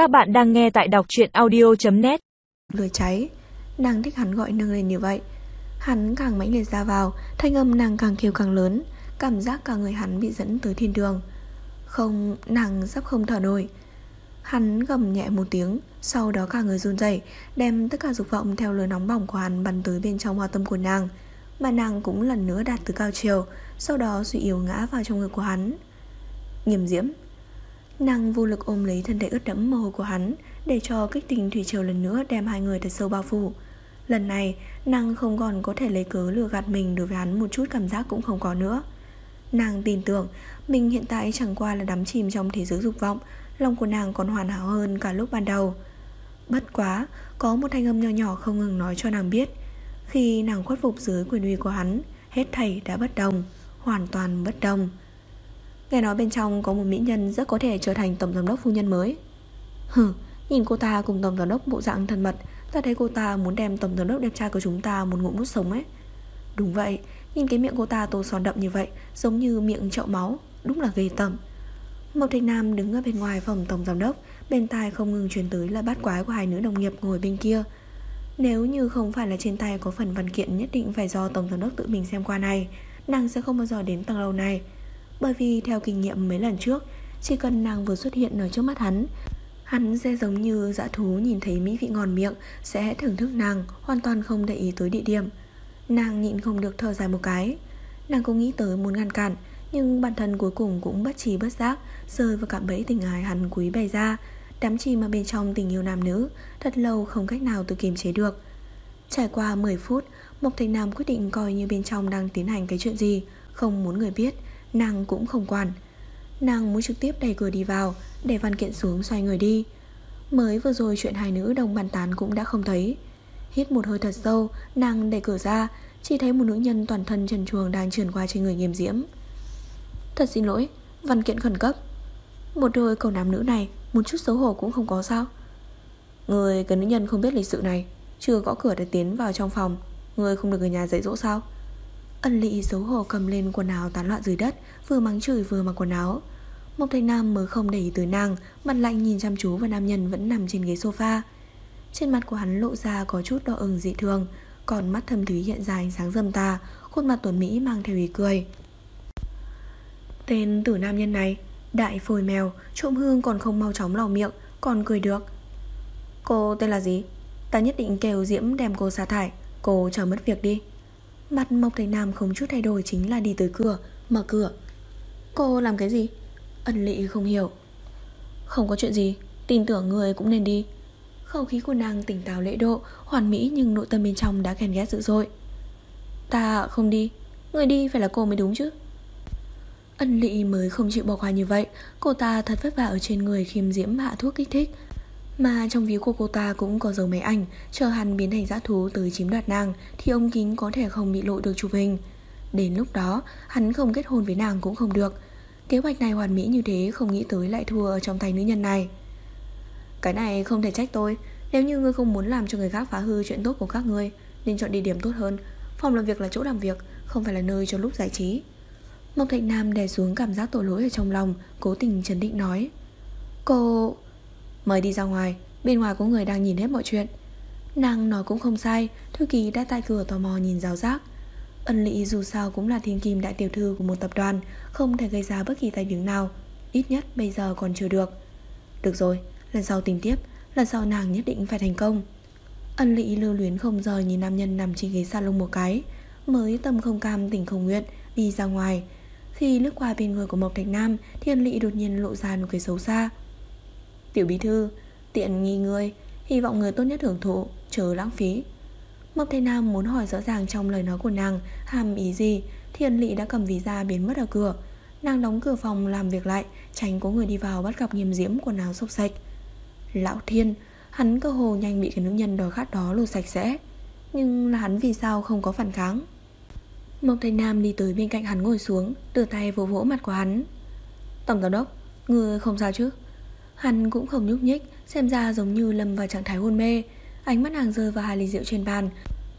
Các bạn đang nghe tại đọc truyện audio.net Lửa cháy. Nàng thích hắn gọi nâng lên như vậy. Hắn càng mãnh liệt ra vào Thanh âm nàng càng kêu càng lớn Cảm giác cả người hắn bị dẫn tới thiên đường. Không, nàng sắp không thở nổi. Hắn gầm nhẹ một tiếng Sau đó cả người run rẩy Đem tất cả dục vọng theo lửa nóng bỏng của hắn Bắn tới bên trong hoa tâm của nàng Mà nàng cũng lần nữa đạt từ cao chiều Sau đó suy yếu ngã vào trong ngực của hắn. Nghiêm diễm. Nàng vô lực ôm lấy thân thể ướt đẫm mồ hôi của hắn, Để cho kích tình thủy triều lần nữa đem hai người thật sâu bao phủ. Lần này nàng không còn có thể lấy cớ lừa gạt mình Đối với hắn một chút cảm giác cũng không có nữa. Nàng tin tưởng, Mình hiện tại chẳng qua là đắm chìm trong thế giới dục vọng, Lòng của nàng còn hoàn hảo hơn cả lúc ban đầu. Bất quá, Có một thanh âm nhỏ nhỏ không ngừng nói cho nàng biết. Khi nàng khuất phục dưới quyền uy của hắn, Hết thảy đã bất đồng, Hoàn toàn bất đồng. Nghe nói bên trong có một mỹ nhân rất có thể trở thành tổng giám đốc phu nhân mới. Hừ, nhìn cô ta cùng tổng giám đốc bộ dạng thân mật Ta thấy cô ta muốn đem tổng giám đốc đẹp trai của chúng ta một ngụm nút sống ấy. Đúng vậy, nhìn cái miệng cô ta tô son đậm như vậy Giống như miệng chậu máu, đúng là ghê tởm. Mộc Thanh Nam đứng ở bên ngoài phòng tổng giám đốc Bên tai không ngừng truyền tới là bát quái của hai nữ đồng nghiệp ngồi bên kia. Nếu như không phải là trên tay có phần văn kiện nhất định phải do tổng giám đốc tự mình xem qua này Nàng sẽ không bao giờ đến tầng lầu này bởi vì theo kinh nghiệm mấy lần trước, Chỉ cần nàng vừa xuất hiện ở trước mắt hắn Hắn sẽ giống như dã thú nhìn thấy mỹ vị ngon miệng, Sẽ thưởng thức nàng, Hoàn toàn không để ý tới địa điểm. Nàng nhịn không được thở dài một cái. Nàng cũng nghĩ tới muốn ngăn cản, Nhưng bản thân cuối cùng cũng bất trí bất giác, Rơi vào cạm bẫy tình ái hắn quý bày ra. Đám chìm mà bên trong tình yêu nam nữ, Thật lâu không cách nào tự kiềm chế được. Trải qua 10 phút, Mộc Thành Nam quyết định coi như bên trong đang tiến hành cái chuyện gì, Không muốn người biết. Nàng cũng không quản Nàng muốn trực tiếp đẩy cửa đi vào, Để văn kiện xuống xoay người đi. Mới vừa rồi chuyện hai nữ đồng bàn tán cũng đã không thấy. Hít một hơi thật sâu, Nàng đẩy cửa ra, Chỉ thấy một nữ nhân toàn thân trần chuồng đang trườn qua trên người nghiêm diễm. Thật xin lỗi, Văn kiện khẩn cấp. Một đôi cầu nam nữ này, Một chút xấu hổ cũng không có sao. Người cái nữ nhân không biết lịch sự này, Chưa gõ cửa để tiến vào trong phòng. Người không được người nhà dạy dỗ sao? Ân lị xấu hổ cầm lên quần áo tán loạn dưới đất, Vừa mắng chửi vừa mặc quần áo. Mộc Thanh Nam mới không để ý tới nàng, Mặt lạnh nhìn chăm chú và nam nhân vẫn nằm trên ghế sofa. Trên mặt của hắn lộ ra có chút đỏ ửng dị thường, Còn mắt thâm thúy hiện ra ánh sáng dâm tà Khuôn mặt tuấn Mỹ mang theo ý cười. Tên tử nam nhân này, Đại phôi mèo, Trộm hương còn không mau chóng lò miệng, Còn cười được. Cô tên là gì? Ta nhất định kêu Diễm đem cô sa thải, Cô chờ mất việc đi. Mặt Mộc Thành Nam không chút thay đổi chính là đi tới cửa, Mở cửa. Cô làm cái gì? Ân lị không hiểu. Không có chuyện gì, Tin tưởng người cũng nên đi. Không khí của nàng tỉnh táo lễ độ, Hoàn mỹ nhưng nội tâm bên trong đã ghen ghét dữ dội. Ta không đi, Người đi phải là cô mới đúng chứ. Ân lị mới không chịu bỏ qua như vậy, Cô ta thật vất vả ở trên người khiêm diễm hạ thuốc kích thích mà trong ví của cô ta cũng có dấu máy ảnh, Chờ hắn biến thành dã thú tới chiếm đoạt nàng, Thì ông kính có thể không bị lộ được chụp hình. Đến lúc đó, Hắn không kết hôn với nàng cũng không được. Kế hoạch này hoàn mỹ như thế, Không nghĩ tới lại thua ở trong tay nữ nhân này. Cái này không thể trách tôi. Nếu như ngươi không muốn làm cho người khác phá hư chuyện tốt của các ngươi, Nên chọn địa điểm tốt hơn. Phòng làm việc là chỗ làm việc, Không phải là nơi cho lúc giải trí. Mộc Thạch Nam đè xuống cảm giác tội lỗi ở trong lòng, Cố tình chấn định nói. Cô... Mời đi ra ngoài Bên ngoài có người đang nhìn hết mọi chuyện. Nàng nói cũng không sai Thư ký đã tại cửa tò mò nhìn rào rác. Ân lị dù sao cũng là thiên kim đại tiểu thư của một tập đoàn Không thể gây ra bất kỳ tai tiếng nào Ít nhất bây giờ còn chưa được. Được rồi, lần sau tìm tiếp Lần sau nàng nhất định phải thành công. Ân lị lưu luyến không rời nhìn nam nhân nằm trên ghế salon một cái Mới tâm không cam tỉnh không nguyện Đi ra ngoài. Khi lướt qua bên người của Mộc Thạch Nam Thì ân lị đột nhiên lộ ra một cái xấu xa. Tiểu bí thư, Tiện nghi người Hy vọng người tốt nhất hưởng thụ Chờ lãng phí. Mộc Thế Nam muốn hỏi rõ ràng trong lời nói của nàng, Hàm ý gì Thiên Lị đã cầm ví ra biến mất ở cửa. Nàng đóng cửa phòng làm việc lại, Tránh có người đi vào bắt gặp nghiêm diễm quần áo xốc sạch Lão Thiên, Hắn cơ hồ nhanh bị cái nữ nhân đòi khát đó lột sạch sẽ. Nhưng là hắn vì sao không có phản kháng? Mộc Thành Nam đi tới bên cạnh hắn ngồi xuống, Đưa tay vỗ vỗ mặt của hắn. Tổng giám đốc, Người không sao chứ? Hắn cũng không nhúc nhích, Xem ra giống như lâm vào trạng thái hôn mê. Ánh mắt nàng rơi vào hai ly rượu trên bàn,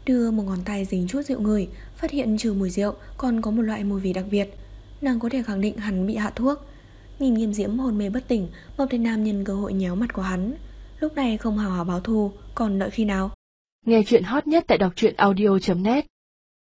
Đưa một ngón tay dính chút rượu người, Phát hiện trừ mùi rượu còn có một loại mùi vị đặc biệt. Nàng có thể khẳng định hắn bị hạ thuốc. Nhìn nghiêm diễm hôn mê bất tỉnh, Mộc Thanh Nam nhân cơ hội nhéo mặt của hắn. Lúc này không hào hào báo thù, Còn đợi khi nào? Nghe chuyện hot nhất tại đọc truyện audio.net